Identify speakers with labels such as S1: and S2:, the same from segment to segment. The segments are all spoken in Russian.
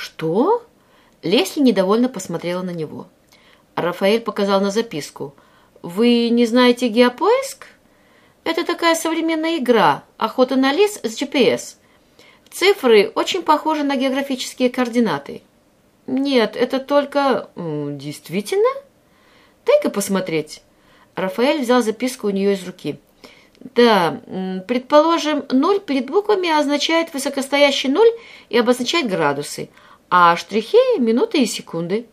S1: «Что?» Лесли недовольно посмотрела на него. Рафаэль показал на записку. «Вы не знаете геопоиск? Это такая современная игра, охота на лис с GPS. Цифры очень похожи на географические координаты». «Нет, это только...» «Действительно?» «Дай-ка посмотреть». Рафаэль взял записку у нее из руки. «Да, предположим, ноль перед буквами означает высокостоящий ноль и обозначает градусы, а штрихи — минуты и секунды».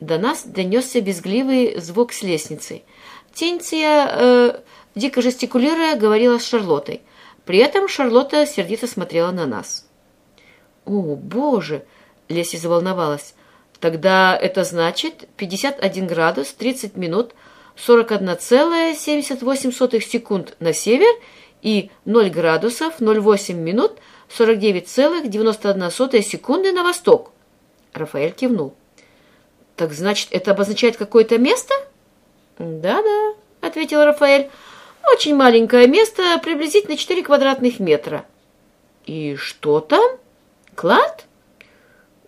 S1: До нас донесся безгливый звук с лестницы. Тинция, э, дико жестикулируя, говорила с Шарлоттой. При этом Шарлотта сердито смотрела на нас. «О, боже!» — Леси заволновалась. «Тогда это значит 51 градус 30 минут 41,78 секунд на север и 0 градусов 0,8 минут 49,91 секунды на восток». Рафаэль кивнул. «Так значит, это обозначает какое-то место?» «Да-да», — ответил Рафаэль. «Очень маленькое место, приблизительно 4 квадратных метра». «И что там? Клад?»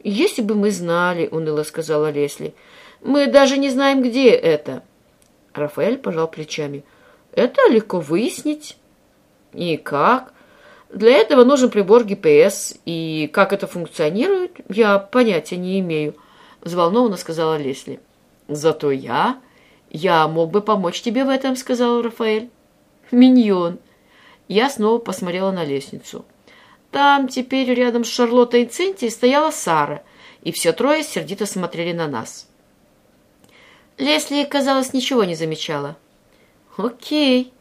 S1: «Если бы мы знали», — уныло сказала Лесли. «Мы даже не знаем, где это». Рафаэль пожал плечами. «Это легко выяснить». «И как?» «Для этого нужен прибор GPS, и как это функционирует, я понятия не имею». — взволнованно сказала Лесли. «Зато я... Я мог бы помочь тебе в этом», — сказал Рафаэль. «Миньон». Я снова посмотрела на лестницу. Там теперь рядом с Шарлоттой и Цинти стояла Сара, и все трое сердито смотрели на нас. Лесли, казалось, ничего не замечала. «Окей,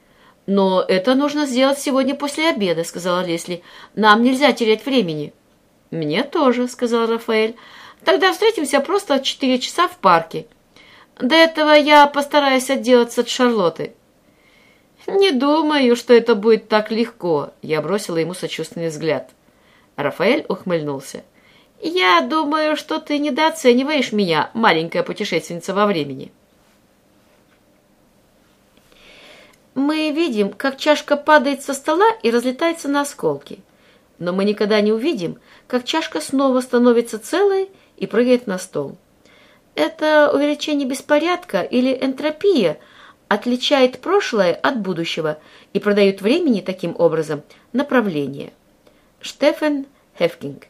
S1: но это нужно сделать сегодня после обеда», — сказала Лесли. «Нам нельзя терять времени». «Мне тоже», — сказал Рафаэль. Тогда встретимся просто в четыре часа в парке. До этого я постараюсь отделаться от Шарлотты». «Не думаю, что это будет так легко», — я бросила ему сочувственный взгляд. Рафаэль ухмыльнулся. «Я думаю, что ты недооцениваешь меня, маленькая путешественница во времени». Мы видим, как чашка падает со стола и разлетается на осколки. Но мы никогда не увидим, как чашка снова становится целой и прыгает на стол. Это увеличение беспорядка или энтропия отличает прошлое от будущего и продает времени таким образом направление. Штефан Хефкинг